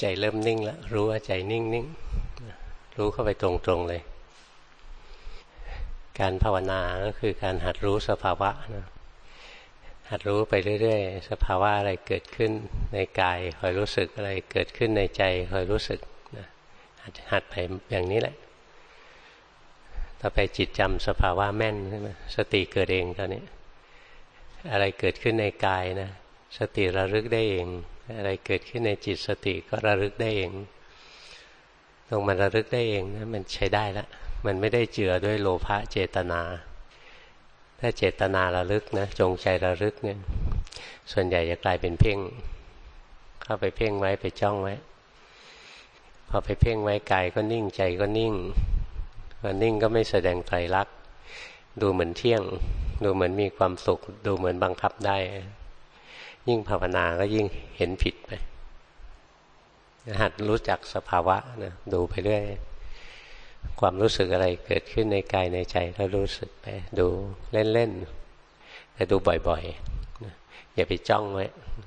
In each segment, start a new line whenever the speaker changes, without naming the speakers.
ใจเริ่มนิ่งแล้ว รู้ว่าใจนิ่งนิ่งรู้เข้าไปตรงๆเลย การภาวนาก็คือการหัดรู้สภาวะนะหัดรู้ไปเรื่อยๆ สภาวะอะไรเกิดขึ้นในกายคอยรู้สึกอะไรเกิดขึ้นในใจคอยรู้สึกนะหัดไปอย่างนี้แหละ ต่อไปจิตจำสภาวะแม่นใช่ไหมสติเกิดเองตอนนี้ อะไรเกิดขึ้นในกายนะ สติระลึกได้เอง อะไรเกิดขึ้นในจิตสติก็ระลึกได้เอง ตรงมันระลึกได้เองนะมันใช้ได้ล้วมันไม่ได้เจือด้วยโลภะเจตนา ถ้าเจตนาระลึกนะ จงใจระลึกเนี่ย ส่วนใหญ่จะกลายเป็นเพ่ง เข้าไปเพ่งไว้ไปจ้องไว้ พอไปเพ่งไว้กายก็นิ่งใจก็นิ่งพอนิ่งก็ไม่แสดงไตรลักษณ์ดูเหมือนเที่ยง ดูเหมือนมีความสุข ดูเหมือนบังคับได้ ยิ่งภาวนาก็ยิ่งเห็นผิดไปหัดรู้จักสภาวะนะดูไปเรื่อยความรู้สึกอะไรเกิดขึ้นในกายในใจก็รู้สึกไป ดูเล่นๆแต่ดูบ่อยๆนะอย่าไปจ้องไว้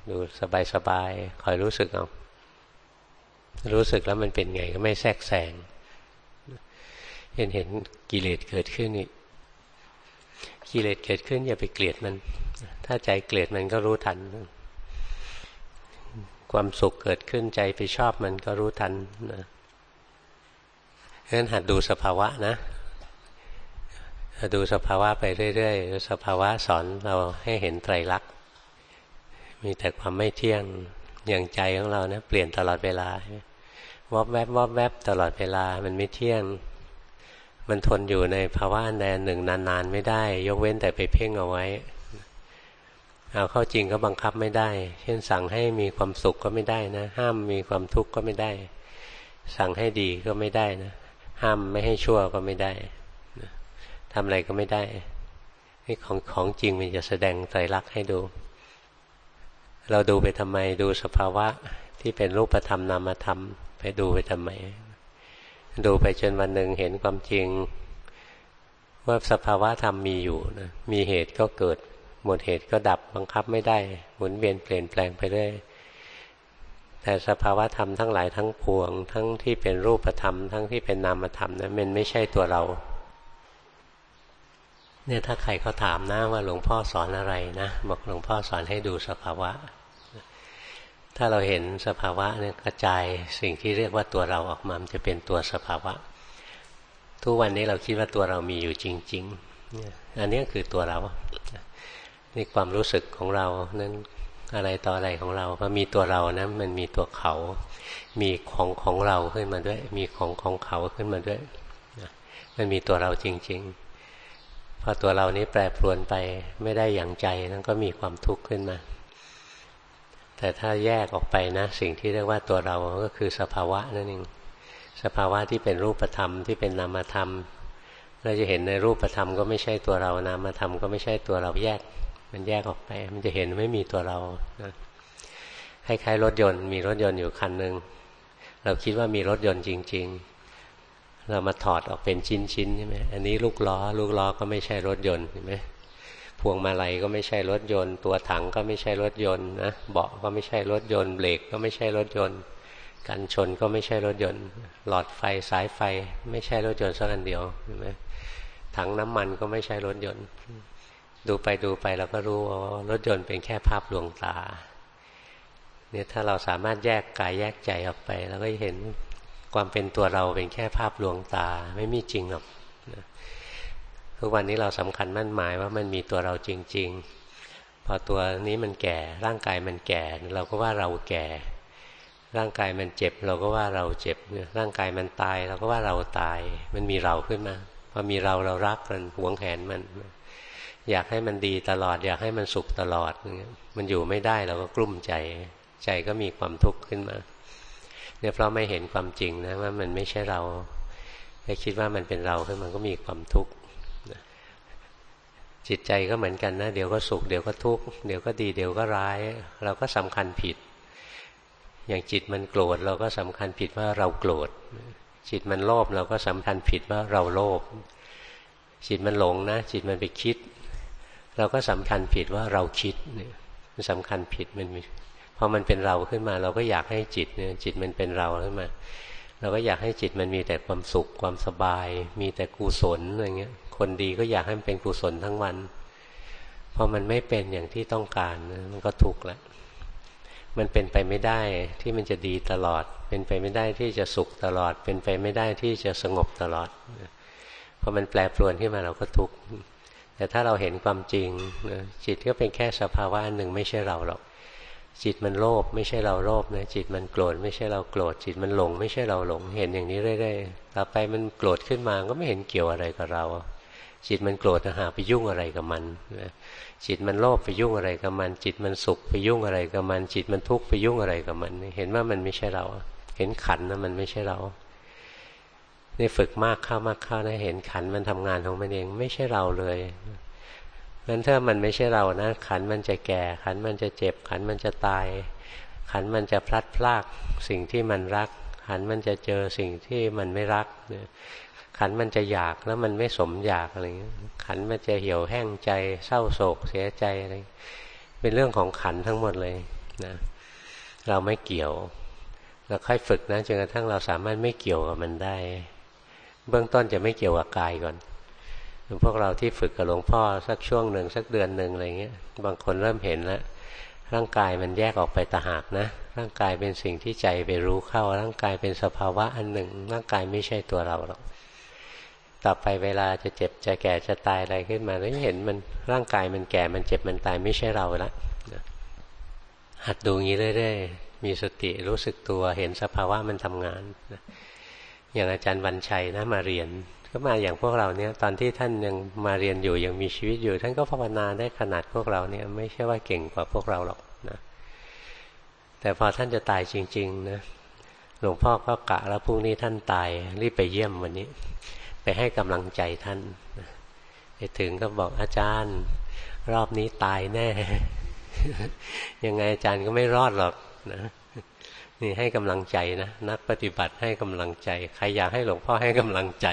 ดูสบายๆคอยรู้สึกเอารู้สึกแล้วมันเป็นไงก็ไม่แทรกแซงเห็นเห็นกิเลสเกิดขึ้นนี่กิเลสเกิดขึ้นอย่าไปเกลียดมัน ถ้าใจเกลียดมันก็รู้ทัน ความสุขเกิดขึ้นใจไปชอบมันก็รู้ทันนะเพราะฉะนั้นหัดดูสภาวะนะดูสภาวะไปเรื่อยๆ สภาวะสอนเราให้เห็นไตรลักษณ์ มีแต่ความไม่เที่ยง อย่างใจของเราเนะเปลี่ยนตลอดเวลาวอบแวบวอบแวบตลอดเวลา มันไม่เที่ยง มันทนอยู่ในภาวะใดหนึ่งนานๆ ไม่ได้ ยกเว้นแต่ไปเพ่งเอาไว้ เอาเข้าจริงก็บังคับไม่ได้ เช่นสั่งให้มีความสุขก็ไม่ได้นะ ห้ามมีความทุกข์ก็ไม่ได้ สั่งให้ดีก็ไม่ได้นะ ห้ามไม่ให้ชั่วก็ไม่ได้ทำอะไรก็ไม่ได้นี่ของของจริงมันจะแสดงไตรลักษณ์ให้ดู เราดูไปทำไมดูสภาวะที่เป็นรูปธรรมนามธรรม ไปดูไปทำไม ดูไปจนวันหนึ่งเห็นความจริง ว่าสภาวะธรรมมีอยู่นะมีเหตุก็เกิด หมดเหตุก็ดับบังคับไม่ได้ หมุนเวียนเปลี่ยนแปลงไปเรื่อยแต่สภาวะธรรมทั้งหลายทั้งปวง ทั้งที่เป็นรูปธรรม ทั้งที่เป็นนามธรรมนะมันไม่ใช่ตัวเรา เนี่ยถ้าใครเขาถามนะว่าหลวงพ่อสอนอะไรนะบอกหลวงพ่อสอนให้ดูสภาวะ ถ้าเราเห็นสภาวะเนี่ยกระจายสิ่งที่เรียกว่าตัวเราออกมามันจะเป็นตัวสภาวะ ทุกวันนี้เราคิดว่าตัวเรามีอยู่จริง ๆ อันนี้คือตัวเรา นี่ความรู้สึกของเรานั้นอะไรต่ออะไรของเราพอมีตัวเรานะมันมีตัวเขา มีของของเราขึ้นมาด้วย มีของของเขาขึ้นมาด้วยมันมีตัวเราจริง ๆ พอตัวเรานี้แปรปรวนไปไม่ได้อย่างใจนั้นก็มีความทุกข์ขึ้นมา แต่ถ้าแยกออกไปนะ สิ่งที่เรียกว่าตัวเราก็คือสภาวะนั่นเองสภาวะที่เป็นรูปธรรมที่เป็นนามธรรม เราจะเห็นในรูปธรรมก็ไม่ใช่ตัวเรานามธรรมก็ไม่ใช่ตัวเราแยก มันแยกออกไป มันจะเห็นไม่มีตัวเรานะคล้ายๆรถยนต์ มีรถยนต์อยู่คันหนึ่งเราคิดว่ามีรถยนต์จริง ๆ เรามาถอดออกเป็นชิ้นๆใช่ไหมอันนี้ลูกล้อ ลูกล้อก็ไม่ใช่รถยนต์เห็นไหมพวงมาลัยก็ไม่ใช่รถยนต์ ตัวถังก็ไม่ใช่รถยนต์นะเบาะก็ไม่ใช่รถยนต์เบรกก็ไม่ใช่รถยนต์ กันชนก็ไม่ใช่รถยนต์ หลอดไฟสายไฟ ไม่ใช่รถยนต์สักอันเดียวเห็นไหมถังน้ำมันก็ไม่ใช่รถยนต์ ดูไปดูไปเราก็รู้ว่ารถยนต์เป็นแค่ภาพลวงตา เนี่ยถ้าเราสามารถแยกกายแยกใจออกไปเราก็เห็นความเป็นตัวเราเป็นแค่ภาพลวงตาไม่มีจริงหรอกทุกวันนี้เราสำคัญมั่นหมายว่ามันมีตัวเราจริง ๆ พอตัวนี้มันแก่ ร่างกายมันแก่ เราก็ว่าเราแก่ ร่างกายมันเจ็บ เราก็ว่าเราเจ็บร่างกายมันตาย เราก็ว่าเราตาย มันมีเราขึ้นมาพอมีเราเรารักมันหวงแหนมัน อยากให้มันดีตลอด อยากให้มันสุขตลอด มันอยู่ไม่ได้เราก็กลุ้มใจ ใจก็มีความทุกข์ขึ้นมา เนี่ยเพราะไม่เห็นความจริงนะว่ามันไม่ใช่เราแค่คิดว่ามันเป็นเราขึ้นมันก็มีความทุกข์จิตใจก็เหมือนกันนะ เดี๋ยวก็สุขเดี๋ยวก็ทุกข์เดี๋ยวก็ดีเดี๋ยวก็ร้าย เราก็สำคัญผิด อย่างจิตมันโกรธเราก็สำคัญผิดว่าเราโกรธจิตมันโลภเราก็สำคัญผิดว่าเราโลภจิตมันหลงนะ จิตมันไปคิด เราก็สำคัญผิดว่าเราคิดเนี่ยมันสำคัญผิดมันพอมันเป็นเราขึ้นมา เราก็อยากให้จิตเนี่ยจิตมันเป็นเราขึ้นมา เราก็อยากให้จิตมันมีแต่ความสุขความสบาย มีแต่กุศลอะไรเงี้ย คนดีก็อยากให้มันเป็นกุศลทั้งวันพอมันไม่เป็นอย่างที่ต้องการมันก็ทุกข์ละมันเป็นไปไม่ได้ที่มันจะดีตลอด เป็นไปไม่ได้ที่จะสุขตลอด เป็นไปไม่ได้ที่จะสงบตลอดพอมันแปรปรวนขึ้นมาเราก็ทุกข์ แต่ถ้าเราเห็นความจริงจิตก็เป็นแค่สภาวะหนึ่งไม่ใช่เราหรอกจิตมันโลภไม่ใช่เราโลภนะจิตมันโกรธไม่ใช่เราโกรธจิตมันหลง ไม่ใช่เราหลง เห็นอย่างนี้เรื่อยๆต่อไปมันโกรธขึ้นมาก็ไม่เห็นเกี่ยวอะไรกับเรา จิตมันโกรธหาไปยุ่งอะไรกับมันจิตมันโลภไปยุ่งอะไรกับมัน จิตมันสุขไปยุ่งอะไรกับมัน จิตมันทุกข์ไปยุ่งอะไรกับมัน เห็นว่ามันไม่ใช่เรา เห็นขันนะมันไม่ใช่เรา นี่ฝึกมากเข้ามากเข้านะเห็นขันมันทำงานของมันเองไม่ใช่เราเลยงั้นถ้ามันไม่ใช่เรานะ ขันมันจะแก่ ขันมันจะเจ็บ ขันมันจะตาย ขันมันจะพลัดพรากสิ่งที่มันรัก ขันมันจะเจอสิ่งที่มันไม่รักขันมันจะอยากแล้วมันไม่สมอยากอะไรเงี้ยขันมันจะเหี่ยวแห้งใจ เศร้าโศกเสียใจอะไรเป็นเรื่องของขันทั้งหมดเลยนะเราไม่เกี่ยวเราค่อยฝึกนะจนกระทั่งเราสามารถไม่เกี่ยวกับมันได้ เบื้องต้นจะไม่เกี่ยวกับกายก่อนพวกเราที่ฝึกกับหลวงพ่อสักช่วงหนึ่งสักเดือนหนึ่งอะไรเงี้ย บางคนเริ่มเห็นแล้วร่างกายมันแยกออกไปตาหากนะ ร่างกายเป็นสิ่งที่ใจไปรู้เข้า ร่างกายเป็นสภาวะอันหนึ่ง ร่างกายไม่ใช่ตัวเราหรอกต่อไปเวลาจะเจ็บจะแก่จะตายอะไรขึ้นมาแล้วเห็นมันร่างกายมันแก่มันเจ็บมันตายไม่ใช่เราละหัดดูงี้เรื่อยๆมีสติรู้สึกตัวเห็นสภาวะมันทำงาน อย่างอาจารย์วันชัยนะมาเรียน ก็มาอย่างพวกเราเนี่ย ตอนที่ท่านยังมาเรียนอยู่ยังมีชีวิตอยู่ ท่านก็ภาวนาได้ขนาดพวกเราเนี่ย ไม่ใช่ว่าเก่งกว่าพวกเราหรอกนะ แต่พอท่านจะตายจริง ๆ นะหลวงพ่อก็กะแล้วพรุ่งนี้ท่านตายรีบไปเยี่ยมวันนี้ ไปให้กำลังใจท่านไปถึงก็บอกอาจารย์ รอบนี้ตายแน่ ยังไงอาจารย์ก็ไม่รอดหรอกนะ นี่ให้กำลังใจนะนักปฏิบัติให้กำลังใจ ใครอยากให้หลวงพ่อให้กำลังใจ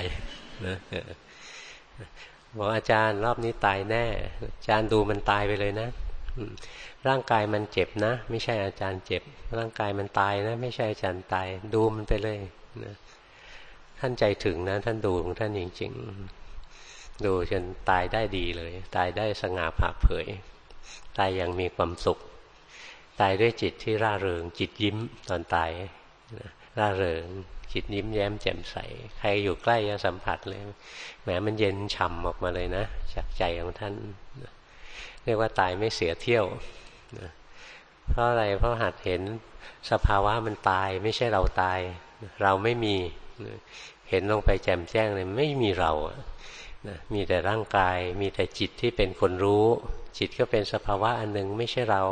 นะบอกอาจารย์รอบนี้ตายแน่ อาจารย์ดูมันตายไปเลยนะร่างกายมันเจ็บนะ ไม่ใช่อาจารย์เจ็บ ร่างกายมันตายนะ ไม่ใช่อาจารย์ตาย ดูมันไปเลยนะท่านใจถึงนะ ท่านดูของท่านจริงๆดูจนตายได้ดีเลย ตายได้สง่าผ่าเผย ตายอย่างมีความสุข ตายด้วยจิตที่ร่าเริง จิตยิ้มตอนตายร่าเริง จิตยิ้มแย้มแจ่มใส ใครอยู่ใกล้จะสัมผัสเลยแหมมันเย็นฉ่ำออกมาเลยนะจากใจของท่านเรียกว่าตายไม่เสียเที่ยวเพราะอะไรเพราะหัดเห็นสภาวะมันตายไม่ใช่เราตาย เราไม่มีเห็นลงไปแจ่มแจ้งเลยไม่มีเรามีแต่ร่างกาย มีแต่จิตที่เป็นคนรู้ จิตก็เป็นสภาวะอันหนึ่งไม่ใช่เรา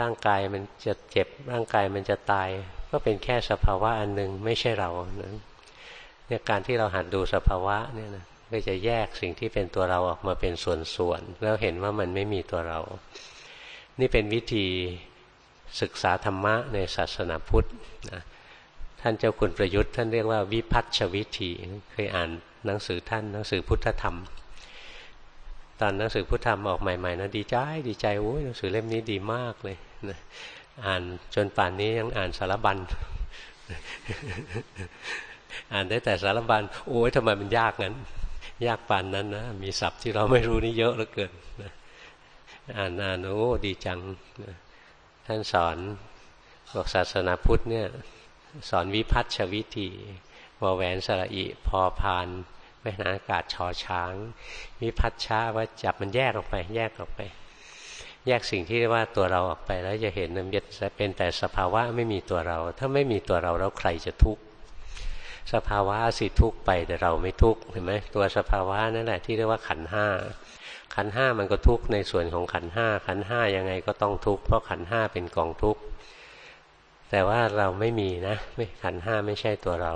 ร่างกายมันจะเจ็บ ร่างกายมันจะตาย ก็เป็นแค่สภาวะอันหนึ่งไม่ใช่เราเนี่ยการที่เราหัดดูสภาวะเนี่ยนะก็จะแยกสิ่งที่เป็นตัวเราออกมาเป็นส่วนๆแล้วเห็นว่ามันไม่มีตัวเรา นี่เป็นวิธีศึกษาธรรมะในศาสนาพุทธนะท่านเจ้าคุณประยุทธ์ท่านเรียกว่าวิพัฒชวิธีเคยอ่านหนังสือท่านหนังสือพุทธธรรม ตอนหนังสือพุทธธรรมออกใหม่ๆนะดีใจดีใจโอ้ยหนังสือเล่มนี้ดีมากเลย อ่านจนป่านนี้ยังอ่านสารบัญอ่านได้แต่สารบัญโอ้ยทำไมมันยากงั้น ยากป่านนั้นนะมีศัพท์ที่เราไม่รู้นี่เยอะเหลือเกินอ่านอ่านโอ้ดีจังท่านสอนบอกศาสนาพุทธเนี่ย สอนวิพัฒชวิธีวแหวนสระอิพอพานแม่นาอากาศชอช้าง วิพัฒชาว่าจับมันแยกออกไป แยกออกไป แยกสิ่งที่เรียกว่าตัวเราออกไปแล้วจะเห็นมันจะเป็นแต่สภาวะไม่มีตัวเรา ถ้าไม่มีตัวเราแล้วใครจะทุกข์สภาวะสิทุกข์ไปแต่เราไม่ทุกข์เห็นไหมตัวสภาวะนั่นแหละที่เรียกว่าขันห้าขันห้ามันก็ทุกข์ในส่วนของขันห้าขันห้ายังไงก็ต้องทุกข์เพราะขันห้าเป็นกองทุกข์แต่ว่าเราไม่มีนะไม่ขันห้าไม่ใช่ตัวเรา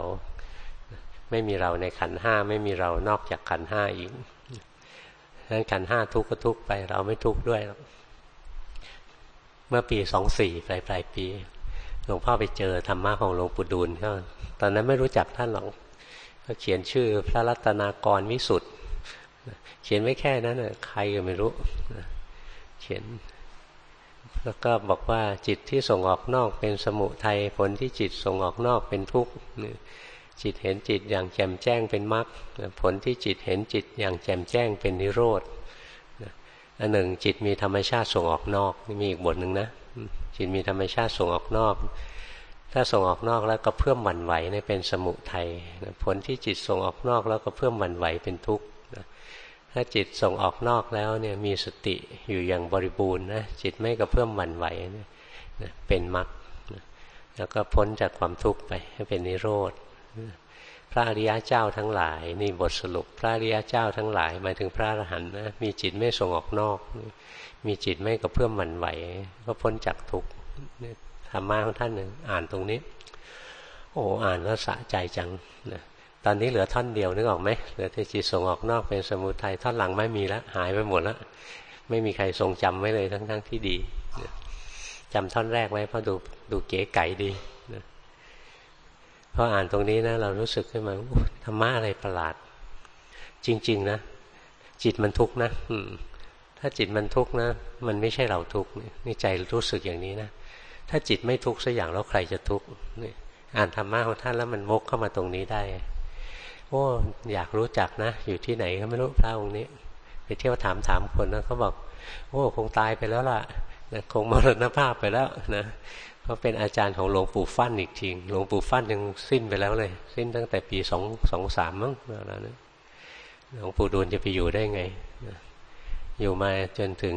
ไม่มีเราในขันห้าไม่มีเรานอกจากขันห้าอีกนั้นขันห้าทุกข์ก็ทุกข์ไป เราไม่ทุกข์ด้วยหรอก เมื่อปีสองสี่ปลายปลายปี หลวงพ่อไปเจอธรรมะของหลวงปู่ดูลก็ตอนนั้นไม่รู้จักท่านหรอกก็เขียนชื่อพระรัตนากรวิสุทธ์เขียนไว้แค่นั้นใครก็ไม่รู้เขียน แล้วก็บอกว่าจิตที่ส่งออกนอกเป็นสมุทัยผลที่จิตส่งออกนอกเป็นทุกข์จิตเห็นจิตอย่างแจ่มแจ้งเป็นมรรคผลที่จิตเห็นจิตอย่างแจ่มแจ้งเป็นนิโรธ อันหนึ่งจิตมีธรรมชาติส่งออกนอกนี่มีอีกบทหนึ่งนะจิตมีธรรมชาติส่งออกนอก ถ้าส่งออกนอกแล้วก็เพิ่มหวั่นไหวนี่เป็นสมุทัยผลที่จิตส่งออกนอกแล้วก็เพิ่มหวั่นไหวเป็นทุกข์ถ้าจิตส่งออกนอกแล้วเนี่ยมีสติอยู่อย่างบริบูรณ์นะจิตไม่กระเพื่อมหวั่นไหวเป็นมรรคแล้วก็พ้นจากความทุกข์ไปให้เป็นนิโรธ ระอริยะเจ้าทั้งหลายนี่บทสรุปพระอริยะเจ้าทั้งหลายหมายถึงพระอรหันต์นะมีจิตไม่ส่งออกนอก มีจิตไม่กระเพื่อมหวั่นไหว ก็พ้นจากทุกข์ธรรมะของท่านหนึ่งอ่านตรงนี้ โอ้อ่านแล้วสะใจจังนะตอนนี้เหลือท่อนเดียวนึกออกไหมเหลือที่จิตส่งออกนอกเป็นสมุทัยท่อนหลังไม่มีแล้วหายไปหมดแล้วไม่มีใครทรงจำไว้เลยทั้งๆทที่ดีจำท่อนแรกไว้เพราะดูดูเก๋ไก๋ดี พออ่านตรงนี้นะ เรารู้สึกขึ้นมาธรรมะอะไรประหลาด จริง ๆ นะ จิตมันทุกข์นะถ้าจิตมันทุกข์นะ มันไม่ใช่เราทุกข์นี่ใจรู้สึกอย่างนี้นะถ้าจิตไม่ทุกข์สักอย่างแล้วใครจะทุกข์อ่านธรรมะของท่านแล้วมันวกเข้ามาตรงนี้ได้ โอ้อยากรู้จักนะ อยู่ที่ไหนก็ไม่รู้พระองค์นี้ ไปเที่ยวถามถามคนนะเขาบอก โอ้คงตายไปแล้วล่ะนะคงมรณภาพไปแล้วนะ เขาเป็นอาจารย์ของหลวงปู่ฟั่นอีกทีหลวงปู่ฟั่นยังสิ้นไปแล้วเลย สิ้นตั้งแต่ปีสองสองสามมั้งแล้วนะหลวงปู่ดูลจะไปอยู่ได้ไง อยู่มาจนถึง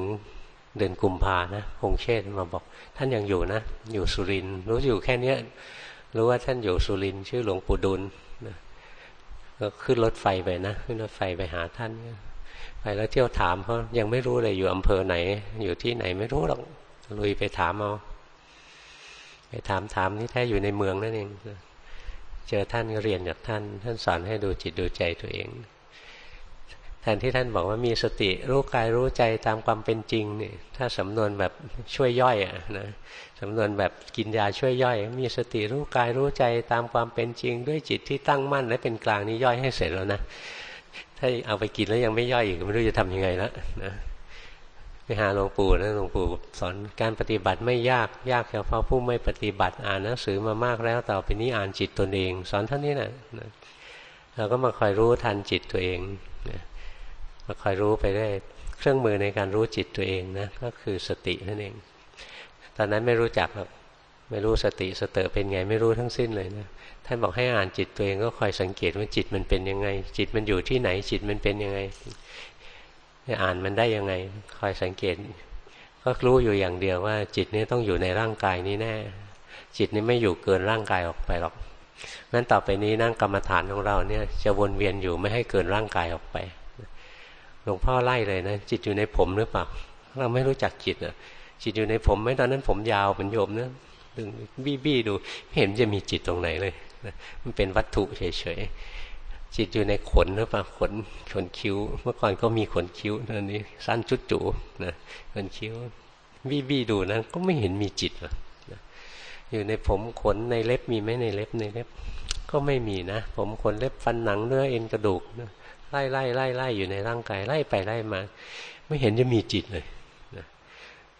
เดือนกุมภานะคงเชษมาบอก ท่านยังอยู่นะ อยู่สุรินรู้อยู่แค่เนี้ยรู้ว่าท่านอยู่สุรินชื่อหลวงปู่ดุลก็ขึ้นรถไฟไปนะ ขึ้นรถไฟไปหาท่าน ไปแล้วเที่ยวถามเพราะยังไม่รู้เลยอยู่อำเภอไหน อยู่ที่ไหนไม่รู้หรอกลุยไปถามเอา ไปถามถามนี่แท้อยู่ในเมืองนั่นเองเจอท่านก็เรียนจากท่าน ท่านสอนให้ดูจิตดูใจตัวเองแทนที่ท่านบอกว่ามีสติรู้กายรู้ใจตามความเป็นจริงเนี่ยถ้าสำนวนแบบช่วยย่อยอะนะสำนวนแบบกินยาช่วยย่อย มีสติรู้กายรู้ใจตามความเป็นจริง ด้วยจิตที่ตั้งมั่นและเป็นกลางนี้ย่อยให้เสร็จแล้วนะถ้าเอาไปกินแล้วยังไม่ย่อยอีกไม่รู้จะทำยังไงแล้วนะ ไปหาหลวงปู่นะหลวงปู่สอนการปฏิบัติไม่ยากยากเฉพาะผู้ไม่ปฏิบัติอ่านหนังสือมามากแล้วต่อไปนี้อ่านจิตตนเอง สอนเท่านี้นะเราก็มาคอยรู้ทันจิตตัวเองมาคอยรู้ไปได้เครื่องมือในการรู้จิตตัวเองนะก็คือสตินั่นเอง ตอนนั้นไม่รู้จักหรอกไม่รู้สติสเตอเป็นไงไม่รู้ทั้งสิ้นเลยนะท่านบอกให้อ่านจิตตัวเองก็คอยสังเกตว่าจิตมันเป็นยังไง จิตมันอยู่ที่ไหนจิตมันเป็นยังไง จะอ่านมันได้ยังไง คอยสังเกต ก็รู้อยู่อย่างเดียวว่า จิตนี้ต้องอยู่ในร่างกายนี้แน่ จิตนี้ไม่อยู่เกินร่างกายออกไปหรอกงั้นต่อไปนี้นั่งกรรมฐานของเราเนี่ย จะวนเวียนอยู่ไม่ให้เกินร่างกายออกไปหลวงพ่อไล่เลยนะจิตอยู่ในผมหรือเปล่าเราไม่รู้จักจิตอะจิตอยู่ในผมไหมตอนนั้นผมยาวเป็นโยมเนะดึงบี้บี้ดูไม่เห็นจะมีจิตตรงไหนเลยมันเป็นวัตถุเฉยๆ จิตอยู่ในขนหรือเปล่าขนขนคิ้ว เมื่อก่อนก็มีขนคิ้วนันนี่สั้นจุดจูนะขนคิ้วบี้บี้ดูนะก็ไม่เห็นมีจิตนะอยู่ในผมขนในเล็บมีไหมในเล็บในเล็บ ก็ไม่มีนะ ผมขนเล็บฟันหนังเนื้อเอ็นกระดูกนะไล่ไล่ไล่ไล่อยู่ในร่างกายไล่ไปไล่มา ไม่เห็นจะมีจิตเลย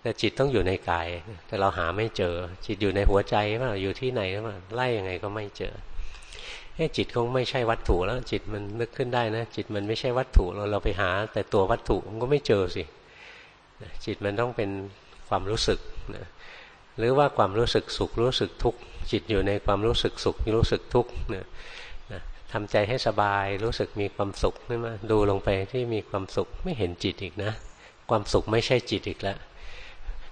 แต่จิตต้องอยู่ในกาย แต่เราหาไม่เจอ จิตอยู่ในหัวใจว่าอยู่ที่ไหนว่าไล่ยังไงก็ไม่เจอ เอ้จิตคงไม่ใช่วัตถุแล้ว จิตมันนึกขึ้นได้นะ จิตมันไม่ใช่วัตถุเราเราไปหา แต่ตัววัตถุมันก็ไม่เจอสิจิตมันต้องเป็นความรู้สึกนะหรือว่าความรู้สึกสุขรู้สึกทุกข์จิตอยู่ในความรู้สึกสุขรู้สึกทุกข์นะทำใจให้สบายรู้สึกมีความสุขขึ้นมาดูลงไปที่มีความสุขไม่เห็นจิตอีกนะ ความสุขไม่ใช่จิตอีกแล้ว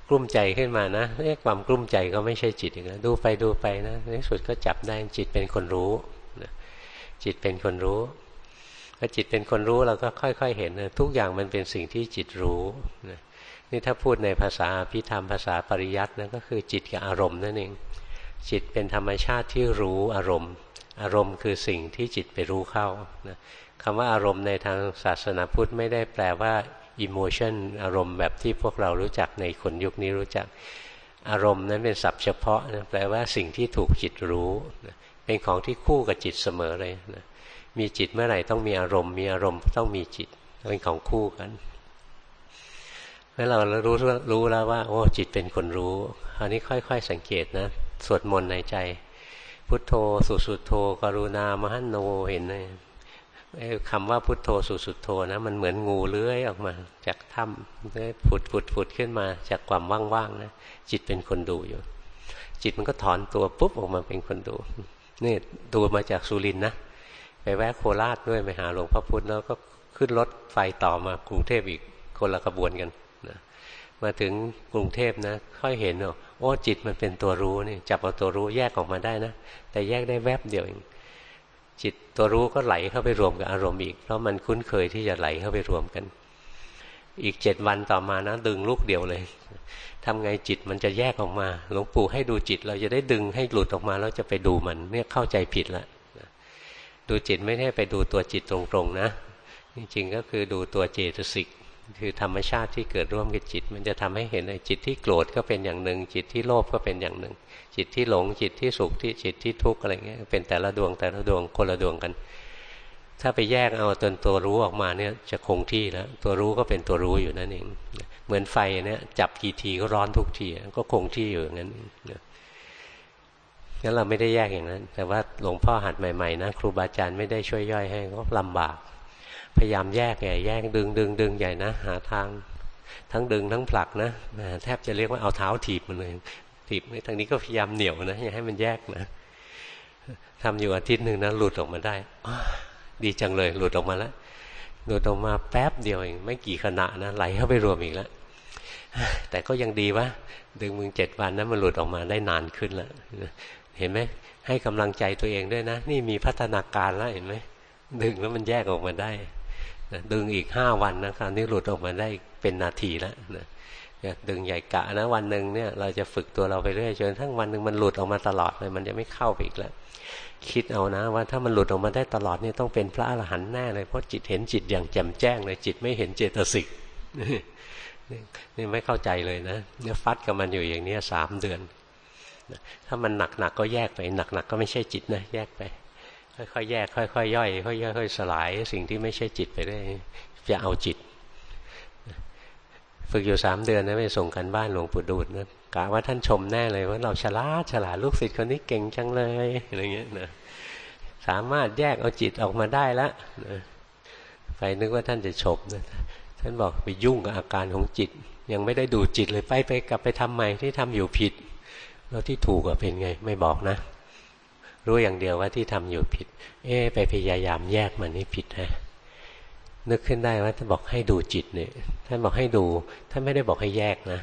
กลุ้มใจขึ้นมานะเรียกความกลุ้มใจก็ไม่ใช่จิตอีกแล้วดูไปดูไปนะในสุดก็จับได้จิตเป็นคนรู้ จิตเป็นคนรู้พอจิตเป็นคนรู้เราก็ค่อย ๆ เห็นนะทุกอย่างมันเป็นสิ่งที่จิตรู้นะนี่ถ้าพูดในภาษาพิธรรมภาษาปริยัตินะก็คือจิตกับอารมณ์นั่นเอง จิตเป็นธรรมชาติที่รู้อารมณ์ อารมณ์คือสิ่งที่จิตไปรู้เข้านะคำว่าอารมณ์ในทางศาสนาพุทธไม่ได้แปลว่าอิโมชันอารมณ์แบบที่พวกเรารู้จักในคนยุคนี้รู้จัก อารมณ์นั้นเป็นศัพท์เฉพาะนะแปลว่าสิ่งที่ถูกจิตรู้นะ เป็นของที่คู่กับจิตเสมอเลยนะมีจิตเมื่อไหร่ต้องมีอารมณ์ มีอารมณ์ต้องมีจิตเป็นของคู่กันแล้วเรารู้รู้แล้วว่า โอ้จิตเป็นคนรู้คราวนี้ค่อย ๆ สังเกตนะสวดมนต์ในใจ พุทโธสุสุโธกรุณามหันโนเห็นไหมคำว่าพุทโธสุสุโธนะ มันเหมือนงูเลื้อยออกมา จากถ้ำผุดผุดผุดขึ้นมา จากความว่างๆนะจิตเป็นคนดูอยู่ จิตมันก็ถอนตัวปุ๊บออกมาเป็นคนดู นี่ดูมาจากสุรินนะไปแวะโคราชด้วยไปหาหลวงพ่อพุธแล้วก็ขึ้นรถไฟต่อมากรุงเทพอีกคนละขบวนกันนะมาถึงกรุงเทพนะ ค่อยเห็นโอ้จิตมันเป็นตัวรู้นี่จับเอาตัวรู้แยกออกมาได้นะ แต่แยกได้แวบเดียวเองจิตตัวรู้ก็ไหลเข้าไปรวมกับอารมณ์อีก เพราะมันคุ้นเคยที่จะไหลเข้าไปรวมกัน อีกเจ็ดวันต่อมานะ ดึงลูกเดียวเลย ทำไงจิตมันจะแยกออกมา หลวงปู่ให้ดูจิต เราจะได้ดึงให้หลุดออกมาแล้วจะไปดูมันเนี่ยเข้าใจผิดละดูจิตไม่ได้ไปดูตัวจิตตรงๆนะ จริงๆก็คือดูตัวเจตสิกคือธรรมชาติที่เกิดร่วมกับจิต มันจะทำให้เห็นจิตที่โกรธก็เป็นอย่างหนึ่ง จิตที่โลภก็เป็นอย่างหนึ่ง จิตที่หลงจิตที่สุขที่จิตที่ทุกข์อะไรเงี้ยเป็นแต่ละดวงแต่ละดวงคนละดวงกัน ถ้าไปแยกเอาจนตัวรู้ออกมาเนี่ยจะคงที่แล้วตัวรู้ก็เป็นตัวรู้อยู่นั่นเอง เหมือนไฟเนี่ยจับกี่ทีก็ร้อนทุกทีก็คงที่อยู่อย่างนั้นงั้นเราไม่ได้แยกอย่างนั้น แต่ว่าหลวงพ่อหัดใหม่ๆนะครูบาอาจารย์ไม่ได้ช่วยย่อยให้ก็ลำบาก พยายามแยกใหญ่แยกดึงดึงดึงใหญ่นะ หาทาง ทั้งดึงทั้งผลักนะแทบจะเรียกว่าเอาเท้าถีบมันเลยถีบทางนี้ก็พยายามเหนียวนะอย่าให้มันแยกนะทำอยู่อาทิตย์หนึ่งนะหลุดออกมาได้ ดีจังเลย หลุดออกมาแล้วหลุดออกมาแป๊บเดียวเองไม่กี่ขณะนะไหลเข้าไปรวมอีกแล้วแต่ก็ยังดีวะดึงมึงเจ็ดวันนะมันหลุดออกมาได้นานขึ้นแล้วเห็นไหมให้กำลังใจตัวเองด้วยนะ นี่มีพัฒนาการแล้วเห็นไหมดึงแล้วมันแยกออกมาได้ดึงอีกห้าวันนะคราวนี้หลุดออกมาได้เป็นนาทีแล้วนะดึงใหญ่กะนะวันหนึ่งเนี่ย เราจะฝึกตัวเราไปเรื่อยจนทั้งวันหนึ่งมันหลุดออกมาตลอดเลย มันจะไม่เข้าไปอีกแล้ว คิดเอานะ ว่าถ้ามันหลุดออกมาได้ตลอดนี่ต้องเป็นพระอรหันต์แน่เลยเพราะจิตเห็นจิตอย่างแจ่มแจ้งเลยจิตไม่เห็นเจตสิกนี่ไม่เข้าใจเลยนะเนี่ยฟัดกับมันอยู่อย่างนี้สามเดือนถ้ามันหนักๆกก็แยกไปหนักๆกก็ไม่ใช่จิตนะแยกไป ค่อยๆแยก ค่อยๆย่อยค่อยๆสลาย สิ่งที่ไม่ใช่จิตไปได้จะเอาจิต ฝึกอยู่สามเดือนนะไปส่งกันบ้านหลวงปู่ดูลนะ กะว่าท่านชมแน่เลยว่าเราฉลาดฉลาดลูกศิษย์คนนี้เก่งจังเลยอะไรเงี้ยนะสามารถแยกเอาจิตออกมาได้แล้วนะไปนึกว่าท่านจะชมนะท่านบอกไปยุ่งกับอาการของจิต ยังไม่ได้ดูจิตเลยไปไปกลับไปทำใหม่ที่ทำอยู่ผิด แล้วที่ถูกเป็นไง ไม่บอกนะ รู้อย่างเดียวว่าที่ทำอยู่ผิด เอ๊ไปพยายามแยกมันนี่ผิดฮะนึกขึ้นได้ว่าท่านบอกให้ดูจิตเนี่ยท่านบอกให้ดูท่านไม่ได้บอกให้แยกนะ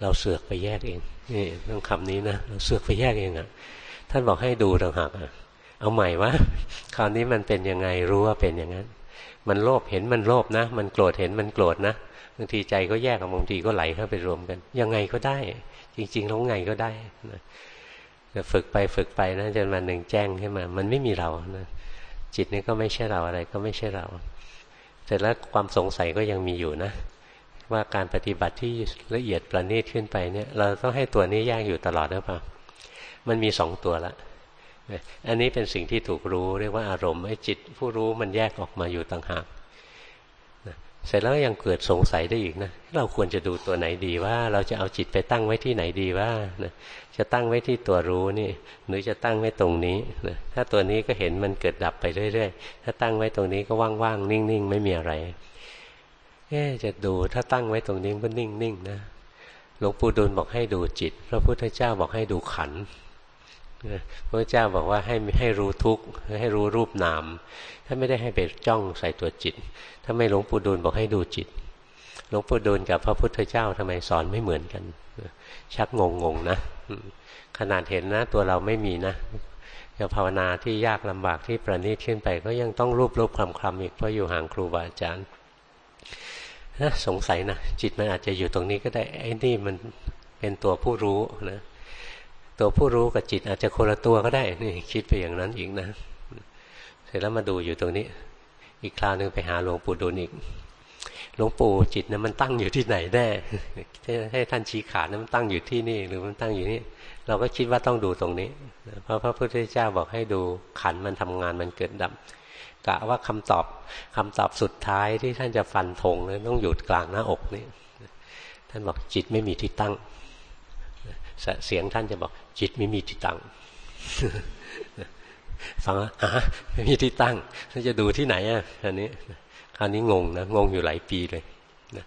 เราเสือกไปแยกเองนี่ต้องคำนี้นะเราเสือกไปแยกเองอะ่ะ ท่านบอกให้ดูต่างหากอะเอาใหม่ว่าคราวนี้มันเป็นยังไงรู้ว่าเป็นอย่างนั้น มันโลภเห็นมันโลภนะ มันโกรธเห็นมันโกรธนะบางทีใจก็แยกกับบางทีก็ไหลเข้าไปรวมกัน ยังไงก็ได้ จริงๆแล้วไงก็ได้นะฝึกไปฝึกไปนะจนวันหนึ่งแจ้งขึ้นมา มันไม่มีเรานะจิตนี้ก็ไม่ใช่เราอะไรก็ไม่ใช่เรา เสร็จแล้วความสงสัยก็ยังมีอยู่นะ ว่าการปฏิบัติที่ละเอียดประณีตขึ้นไปเนี่ย เราต้องให้ตัวนี้แยกอยู่ตลอดหรือเปล่ามันมีสองตัวละอันนี้เป็นสิ่งที่ถูกรู้เรียกว่าอารมณ์ไอ้จิตผู้รู้มันแยกออกมาอยู่ต่างหากเสร็จแล้วยังเกิดสงสัยได้อีกนะเราควรจะดูตัวไหนดีว่า เราจะเอาจิตไปตั้งไว้ที่ไหนดีว่านะจะตั้งไว้ที่ตัวรู้นี่ หรือจะตั้งไว้ตรงนี้นะถ้าตัวนี้ก็เห็นมันเกิดดับไปเรื่อยๆถ้าตั้งไว้ตรงนี้ก็ว่างๆนิ่งๆ ไม่มีอะไร เอ๊จะดูถ้าตั้งไว้ตรงนี้ก็นิ่งๆนะหลวงปู่ดูลบอกให้ดูจิต พระพุทธเจ้าบอกให้ดูขันพระเจ้าบอกว่าให้ให้รู้ทุกข์ให้รู้รูปนามถ้าไม่ได้ให้ไปจ้องใส่ตัวจิตถ้าไม่หลวงปู่ดูลบอกให้ดูจิตหลวงปู่ดูลกับพระพุทธเจ้าทำไมสอนไม่เหมือนกัน ชักงงงนะขนาดเห็นนะ ตัวเราไม่มีนะจะภาวนาที่ยากลำบากที่ประณีตขึ้นไป ก็ยังต้องรูปรูปคลำคลำอีกเพราะอยู่ห่างครูบาอาจารย์ นะสงสัยนะจิตมันอาจจะอยู่ตรงนี้ก็ได้ไอ้นี่มันเป็นตัวผู้รู้นะ ตัวผู้รู้กับจิตอาจจะคนละตัวก็ได้นี่คิดไปอย่างนั้นอีกนะ เสร็จแล้วมาดูอยู่ตรงนี้ อีกคราวหนึ่งไปหาหลวงปู่ดูลอีกหลวงปู่จิตนะมันตั้งอยู่ที่ไหนแน่ให้ท่านชี้ขาดนะมันตั้งอยู่ที่นี่ หรือมันตั้งอยู่นี่เราก็คิดว่าต้องดูตรงนี้ เพราะพระพุทธเจ้าบอกให้ดูขันมันทำงานมันเกิดดับ กะว่าคำตอบคำตอบสุดท้ายที่ท่านจะฟันธงเลยต้องหยุดกลางหน้าอกนี่ท่านบอกจิตไม่มีที่ตั้งเสียงท่านจะบอกจิตไม่มีที่ตั้งฟังอะไม่มีที่ตั้งท่านจะดูที่ไหนอะอันนี้คราวนี้งงนะงงอยู่หลายปีเลยนะ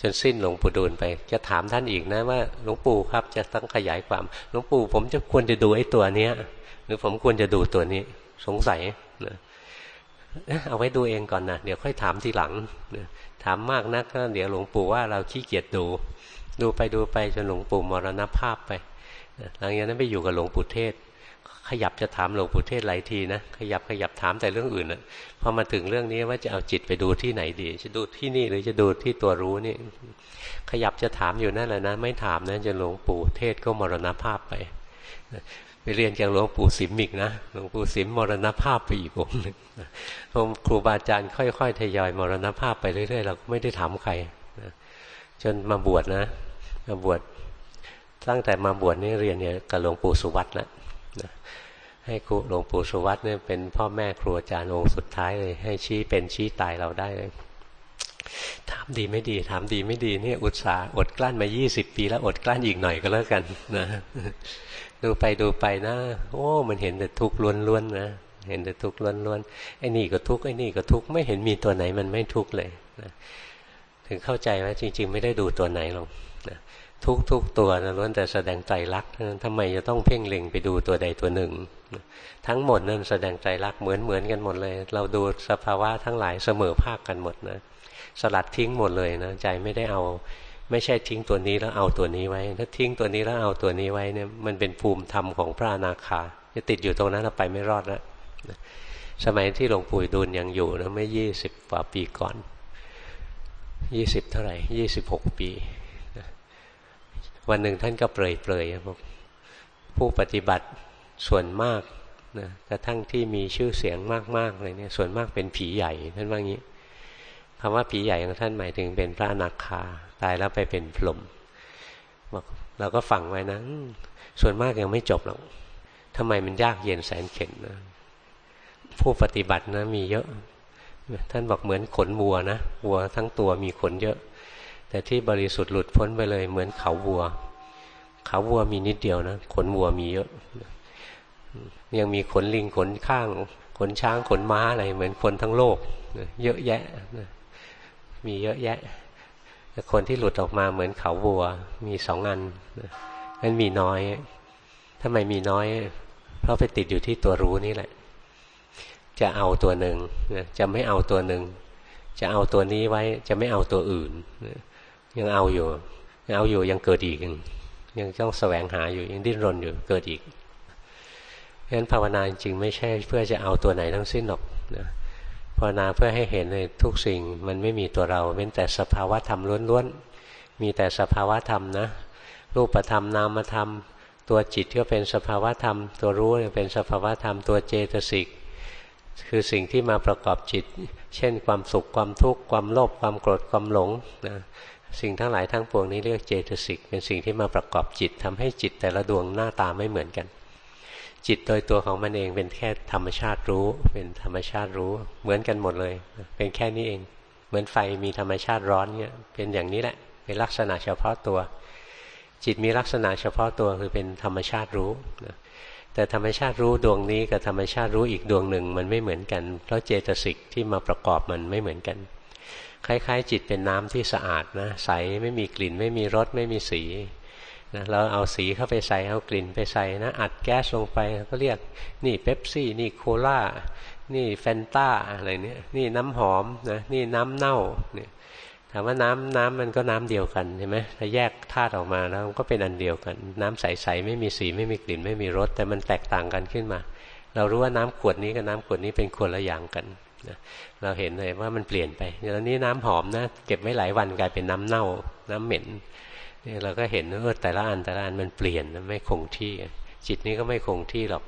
จนสิ้นหลวงปู่ดูลไป จะถามท่านอีกนะว่าหลวงปู่ครับจะต้องขยายความหลวงปู่ผมจะควรจะดูไอ้ตัวเนี้ย หรือผมควรจะดูตัวนี้ สงสัยนะ เอาไว้ดูเองก่อนนะเดี๋ยวค่อยถามทีหลังถามมากนักก็เดี๋ยวหลวงปู่ว่าเราขี้เกียจดู ดูไปดูไปจนหลวงปู่มรณภาพไปหลังจากนั้นไปอยู่กับหลวงปู่เทศ ขยับจะถามหลวงปู่เทศหลายทีนะขยับขยับถามแต่เรื่องอื่นนะพอมาถึงเรื่องนี้ว่าจะเอาจิตไปดูที่ไหนดี จะดูที่นี่หรือจะดูที่ตัวรู้นี่ ขยับจะถามอยู่นั่นแหละนะ ไม่ถามนะจนหลวงปู่เทศก็มรณภาพไป ไปเรียนจากหลวงปู่สิมอีกนะหลวงปู่สิมมรณภาพไปอีกองหนึ่งครูบาอาจารย์ค่อยๆทยอยมรณภาพไปเรื่อยๆเราก็ไม่ได้ถามใครนะจนมาบวชนะมาบวชตั้งแต่มาบวชนี่เรียนเนี่ยกับหลวงปู่สุวัตแล้วนะให้ครูหลวงปู่สุวัตเนี่ยเป็นพ่อแม่ครูอาจารย์องค์สุดท้ายเลยให้ชี้เป็นชี้ตายเราได้เลยถามดีไม่ดีถามดีไม่ดีเนี่ยอุตส่าห์อดกลั้นมายี่สิบปีแล้วอดกลั้นอีกหน่อยก็แล้วกันนะ ดูไปดูไปนะ โอ้ มันเห็นแต่ทุกข์ล้วนๆนะเห็นแต่ทุกข์ล้วนๆไอ้นี่ก็ทุกข์ไอ้นี่ก็ทุกข์ไม่เห็นมีตัวไหนมันไม่ทุกข์เลยนะถึงเข้าใจว่าจริง ๆ ไม่ได้ดูตัวไหนหรอกนะทุกทุกตัวนะล้วนแต่แสดงใจรักทำไมจะต้องเพ่งเล็งไปดูตัวใดตัวหนึ่งนะทั้งหมดนั้นแสดงใจรักเหมือนเหมือนกันหมดเลย เราดูสภาวะทั้งหลายเสมอภาคกันหมดนะสลัดทิ้งหมดเลยนะใจไม่ได้เอา ไม่ใช่ทิ้งตัวนี้แล้วเอาตัวนี้ไว้ ถ้าทิ้งตัวนี้แล้วเอาตัวนี้ไว้เนี่ยมันเป็นภูมิธรรมของพระอนาคาจะติดอยู่ตรงนั้นเราไปไม่รอดแล้วสมัยที่หลวงปู่ดูลยังอยู่นะไม่ยี่สิบกว่าปีก่อนยี่สิบเท่าไหร่ยี่สิบหกปี วันหนึ่งท่านก็เปรยเปรยบอกผู้ปฏิบัติส่วนมากนะกระทั่งที่มีชื่อเสียงมากๆเลยเนี่ยส่วนมากเป็นผีใหญ่ท่านว่างี้คำว่าผีใหญ่ของท่านหมายถึงเป็นพระอนาคา ตายแล้วไปเป็นพรหมบอกเราก็ฟังไว้นะส่วนมากยังไม่จบหรอกทำไมมันยากเย็นแสนเข็ญนะผู้ปฏิบัตินะมีเยอะ ท่านบอกเหมือนขนวัวนะวัวทั้งตัวมีขนเยอะ แต่ที่บริสุทธิ์หลุดพ้นไปเลยเหมือนเขาวัว เขาวัวมีนิดเดียวนะขนวัวมีเยอะ ยังมีขนลิงขนข้าง ขนช้างขนม้าอะไรเหมือนคนทั้งโลก เยอะแยะมีเยอะแยะ คนที่หลุดออกมาเหมือนเขาวัว มีสองอันนั้นมีน้อยทำไมมีน้อย เพราะไปติดอยู่ที่ตัวรู้นี่แหละ จะเอาตัวหนึ่งจะไม่เอาตัวหนึ่ง จะเอาตัวนี้ไว้ จะไม่เอาตัวอื่น ยังเอาอยู่ยังเอาอยู่ยังเกิดอีกยังต้องแสวงหาอยู่ยังดิ้นรนอยู่เกิดอีกเพราะฉะนั้นภาวนาจริงไม่ใช่เพื่อจะเอาตัวไหนทั้งสิ้นหรอกนะาวนาเพื่อให้เห็นเลยทุกสิ่งมันไม่มีตัวเราเป็นแต่สภาวะธรรมล้วนๆมีแต่สภาวะธรรมนะรูปธรรมนามธรรม ตัวจิตก็เป็นสภาวะธรรม ตัวรู้เป็นสภาวะธรรมตัวเจตสิกคือสิ่งที่มาประกอบจิต เช่น ความสุขความทุกข์ความโลภความโกรธความหลงนะสิ่งทั้งหลายทั้งปวงนี้เรียกเจตสิกเป็นสิ่งที่มาประกอบจิตทำให้จิตแต่ละดวงหน้าตาไม่เหมือนกัน จิตโดยตัวของมันเองเป็นแค่ธรรมชาติรู้ เป็นธรรมชาติรู้ เหมือนกันหมดเลย เป็นแค่นี้เอง เหมือนไฟมีธรรมชาติร้อนเนี่ยเป็นอย่างนี้แหละเป็นลักษณะเฉพาะตัว จิตมีลักษณะเฉพาะตัวคือเป็นธรรมชาติรู้นะแต่ธรรมชาติรู้ดวงนี้กับธรรมชาติรู้อีกดวงหนึ่งมันไม่เหมือนกัน เพราะเจตสิกที่มาประกอบมันไม่เหมือนกัน คล้าย ๆ จิตเป็นน้ำที่สะอาดนะใสไม่มีกลิ่นไม่มีรสไม่มีสี นะเราเอาสีเข้าไปใส่เอากลิ่นไปใส่นะอัดแก๊สลงไปก็เรียกนี่เป๊ปซี่นี่โคลานี่แฟนต้าอะไรเนี่ยนี่น้ำหอมนะนี่น้ำเน่าเนี่ยถามว่าน้ำน้ำมันก็น้ำเดียวกันใช่ไหมถ้าแยกธาตุออกมาแล้วมันก็เป็นอันเดียวกัน น้ำใสๆไม่มีสีไม่มีกลิ่นไม่มีรสแต่มันแตกต่างกันขึ้นมา เรารู้ว่าน้ำขวดนี้กับน้ำขวดนี้เป็นคนละอย่างกันนะเราเห็นเลยว่ามันเปลี่ยนไปแล้วนี้น้ำหอมนะเก็บไว้หลายวันกลายเป็นน้ำเน่า น้ำเหม็น นี่เราก็เห็นว่าแต่ละอันแต่ละอันมันเปลี่ยนไม่คงที่ จิตนี้ก็ไม่คงที่หรอก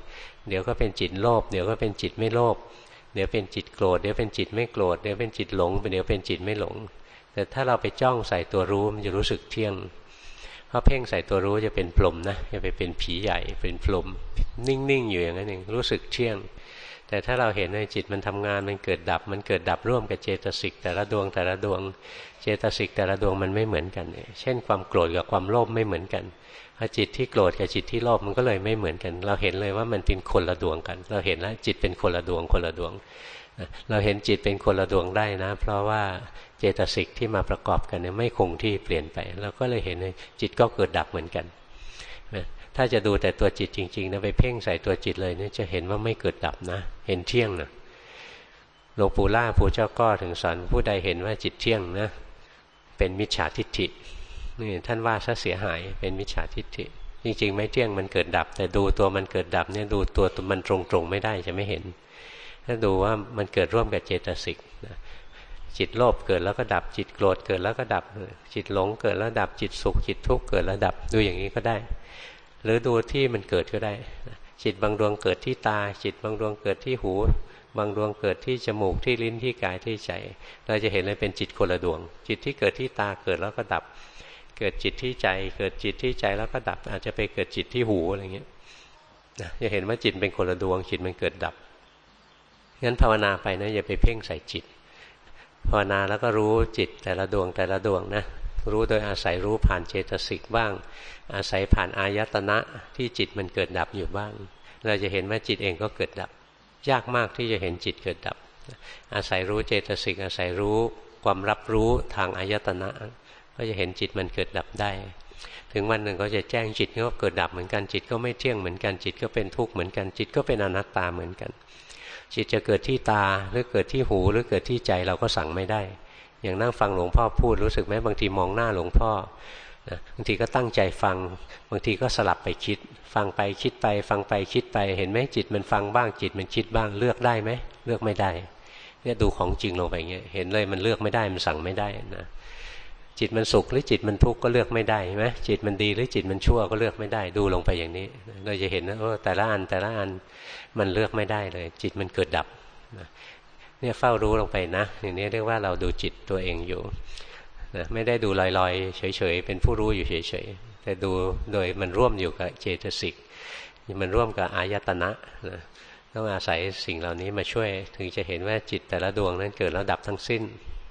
เดี๋ยวก็เป็นจิตโลภเดี๋ยวก็เป็นจิตไม่โลภเดี๋ยวเป็นจิตโกรธเดี๋ยวเป็นจิตไม่โกรธเดี๋ยวเป็นจิตหลงเดี๋ยวเป็นจิตไม่หลง แต่ถ้าเราไปจ้องใส่ตัวรู้มันจะรู้สึกเที่ยงเพราะเพ่งใส่ตัวรู้จะเป็นพรมนะจะไปเป็นผีใหญ่เป็นพรมนิ่งๆอยู่อย่างนั้นเองรู้สึกเที่ยง แต่ถ้าเราเห็นในจิตมันทำงานมันเกิดดับ มันเกิดดับร่วมกับเจตสิกแต่ละดวงแต่ละดวง เจตสิกแต่ละดวงมันไม่เหมือนกัน เช่นความโกรธกับความโลภไม่เหมือนกันจิตที่โกรธกับจิตที่โลภมันก็เลยไม่เหมือนกัน เราเห็นเลยว่ามันเป็นคนละดวงกัน เราเห็นแล้วจิตเป็นคนละดวงคนละดวง เราเห็นจิตเป็นคนละดวงได้นะ เพราะว่าเจตสิกที่มาประกอบกันเนี่ยไม่คงที่เปลี่ยนไป เราก็เลยเห็นจิตก็เกิดดับเหมือนกัน ถ้าจะดูแต่ตัวจิตจริงๆนะไปเพ่งใส่ตัวจิตเลยเนี่ยจะเห็นว่าไม่เกิดดับนะ เห็นเที่ยงนะหลวงปู่ล่าปู่เจ้าก็ถึงสอนผู้ใดเห็นว่าจิตเที่ยงนะ เป็นมิจฉาทิฏฐินี่ท่านว่าซะเสียหายเป็นมิจฉาทิฏฐิจริงๆ ไม่เที่ยงมันเกิดดับ แต่ดูตัวมันเกิดดับเนี่ยดูตัวมันตรงๆไม่ได้จะไม่เห็น ถ้าดูว่ามันเกิดร่วมกับเจตสิกนะจิตโลภเกิดแล้วก็ดับจิตโกรธเกิดแล้วก็ดับ จิตหลงเกิดแล้วดับจิตสุขจิตทุกข์เกิดแล้วดับดูอย่างนี้ก็ได้ หรือดูที่มันเกิดก็ได้ จิตบางดวงเกิดที่ตา จิตบางดวงเกิดที่หู บางดวงเกิดที่จมูกที่ลิ้นที่กายที่ใจ เราจะเห็นเลยเป็นจิตคนละดวง จิตที่เกิดที่ตาเกิดแล้วก็ดับ เกิดจิตที่ใจ เกิดจิตที่ใจแล้วก็ดับ อาจจะไปเกิดจิตที่หูอะไรเงี้ยจะเห็นว่าจิตเป็นคนละดวง จิตมันเกิดดับงั้นภาวนาไปนะอย่าไปเพ่งใส่จิต ภาวนาแล้วก็รู้จิตแต่ละดวงแต่ละดวงนะรู้โดยอาศัยรู้ผ่านเจตสิกบ้าง อาศัยผ่านอายตนะที่จิตมันเกิดดับอยู่บ้าง เราจะเห็นว่าจิตเองก็เกิดดับ ยากมากที่จะเห็นจิตเกิดดับ อาศัยรู้เจตสิกอาศัยรู้ความรับรู้ทางอายตนะ ก็จะเห็นจิตมันเกิดดับได้ ถึงวันหนึ่งก็จะแจ้งจิตก็เกิดดับเหมือนกันจิตก็ไม่เที่ยงเหมือนกันจิตก็เป็นทุกข์เหมือนกันจิตก็เป็นอนัตตาเหมือนกัน จิตจะเกิดที่ตาหรือเกิดที่หูหรือเกิดที่ใจเราก็สั่งไม่ได้ อย่างนั่งฟังหลวงพ่อพูดรู้สึกไหมบางทีมองหน้าหลวงพ่อ นะบางทีก็ตั้งใจฟัง บางทีก็สลับไปคิด ฟังไปคิดไป ฟังไปคิดไป เห็นไหมจิตมันฟังบ้างจิตมันคิดบ้างเลือกได้ไหมเลือกไม่ได้เนี่ยดูของจริงลงไปเงี้ยเห็นเลยมันเลือกไม่ได้มันสั่งไม่ได้นะจิตมันสุขหรือจิตมันทุกข์ก็เลือกไม่ได้ไหมจิตมันดีหรือจิตมันชั่วก็เลือกไม่ได้ดูลงไปอย่างนี้ เราจะเห็นนะโอ้แต่ละอันแต่ละอันมันเลือกไม่ได้เลย จิตมันเกิดดับเนี่ยเฝ้ารู้ลงไปนะอย่างนี้เรียกว่าเราดูจิตตัวเองอยู่ นะไม่ได้ดูลอยๆ เฉยๆ เป็นผู้รู้อยู่เฉยๆ แต่ดูโดยมันร่วมอยู่กับเจตสิก มันร่วมกับอายตนะนะต้องอาศัยสิ่งเหล่านี้มาช่วย ถึงจะเห็นว่าจิตแต่ละดวงนั้นเกิดแล้วดับทั้งสิ้น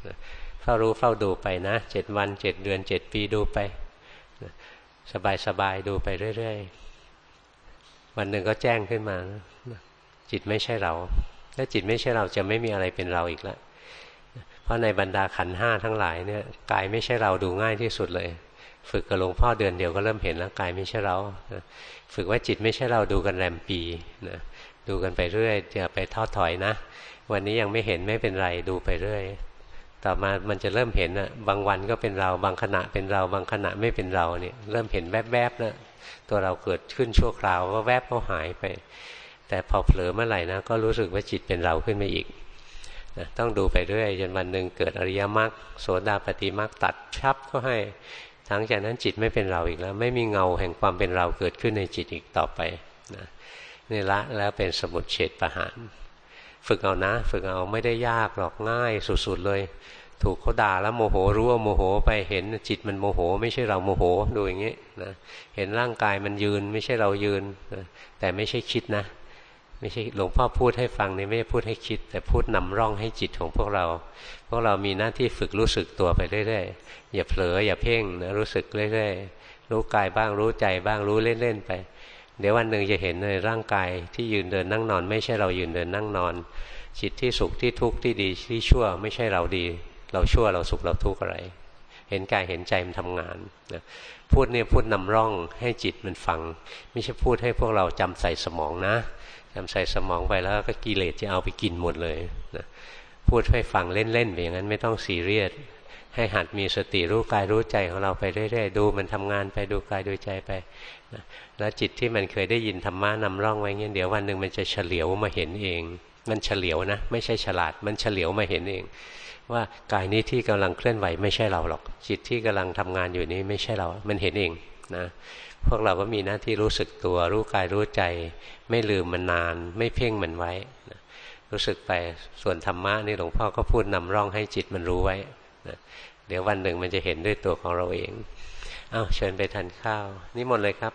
นะเฝ้ารู้เฝ้าดูไปนะเจ็ดวันเจ็ดเดือนเจ็ดปีดูไปนะสบายๆ ดูไปเรื่อยๆ วันหนึ่งก็แจ้งขึ้นมานะจิตไม่ใช่เรา ถ้าจิตไม่ใช่เราจะไม่มีอะไรเป็นเราอีกแล้ว เพราะในบรรดาขันห้าทั้งหลายเนี่ยกายไม่ใช่เราดูง่ายที่สุดเลย ฝึกกับหลวงพ่อเดือนเดียวก็เริ่มเห็นแล้วกายไม่ใช่เรา ฝึกว่าจิตไม่ใช่เราดูกันแรมปีนะดูกันไปเรื่อยจะไปทอดถอยนะ วันนี้ยังไม่เห็นไม่เป็นไรดูไปเรื่อย ต่อมามันจะเริ่มเห็นนะบางวันก็เป็นเราบางขณะเป็นเราบางขณะไม่เป็นเราเนี่ยเริ่มเห็นแวบๆนะตัวเราเกิดขึ้นชั่วคราวว่าแวบก็หายไป แต่พอเผลอเมื่อไหร่นะก็รู้สึกว่าจิตเป็นเราขึ้นมาอีก นะต้องดูไปเรื่อยจนวันหนึ่งเกิดอริยมรรคโสดาปฏิมรรคตัดชับก็ให้หลังจากนั้นจิตไม่เป็นเราอีกแล้ว ไม่มีเงาแห่งความเป็นเราเกิดขึ้นในจิตอีกต่อไปนะนี่ละแล้วเป็นสมุดเฉดประหารฝึกเอานะ ฝึกเอาไม่ได้ยากหรอกง่ายสุดๆเลย ถูกเขาด่าแล้วโมโหรู้ว่าโมโหไปเห็นจิตมันโมโห ไม่ใช่เราโมโหดูอย่างนี้นะเห็นร่างกายมันยืนไม่ใช่เรายืนนะแต่ไม่ใช่คิดนะ ไม่ใช่หลวงพ่อพูดให้ฟังนี่ไม่ได้พูดให้คิด แต่พูดนำร่องให้จิตของพวกเรา พวกเรามีหน้าที่ฝึกรู้สึกตัวไปเรื่อยๆอย่าเผลออย่าเพ่งนะรู้สึกเรื่อยๆรู้กายบ้างรู้ใจบ้างรู้เล่นๆไป เดี๋ยววันหนึ่งจะเห็นในร่างกายที่ยืนเดินนั่งนอน ไม่ใช่เรายืนเดินนั่งนอน จิตที่สุขที่ทุกข์ที่ดีที่ชั่ว ไม่ใช่เราดี เราชั่วเราสุขเราทุกข์อะไร เห็นกายเห็นใจมันทำงานนะพูดเนี่ยพูดนำร่องให้จิตมันฟัง ไม่ใช่พูดให้พวกเราจำใส่สมองนะ จำใส่สมองไปแล้วก็กิเลสจะเอาไปกินหมดเลยนะพูดให้ฟังเล่นๆไปอย่างนั้นไม่ต้องซีเรียสให้หัดมีสติรู้กายรู้ใจของเราไปเรื่อยๆดูมันทำงานไปดูกายดูใจไปนะแล้วจิตที่มันเคยได้ยินธรรมะนำร่องไว้เงี้ยเดี๋ยววันหนึ่งมันจะเฉลียวมาเห็นเอง มันเฉลียวนะ ไม่ใช่ฉลาด มันเฉลียวมาเห็นเอง ว่ากายนี้ที่กำลังเคลื่อนไหวไม่ใช่เราหรอก จิตที่กำลังทำงานอยู่นี้ไม่ใช่เรา มันเห็นเองนะ พวกเราก็มีหน้าที่รู้สึกตัว รู้กายรู้ใจ ไม่ลืมมันนาน ไม่เพ่งมันไว้นะรู้สึกไปส่วนธรรมะนี่หลวงพ่อก็พูดนำร่องให้จิตมันรู้ไว้นะเดี๋ยววันหนึ่งมันจะเห็นด้วยตัวของเราเองอ้าเชิญไปทานข้าว นี่หมดเลยครับ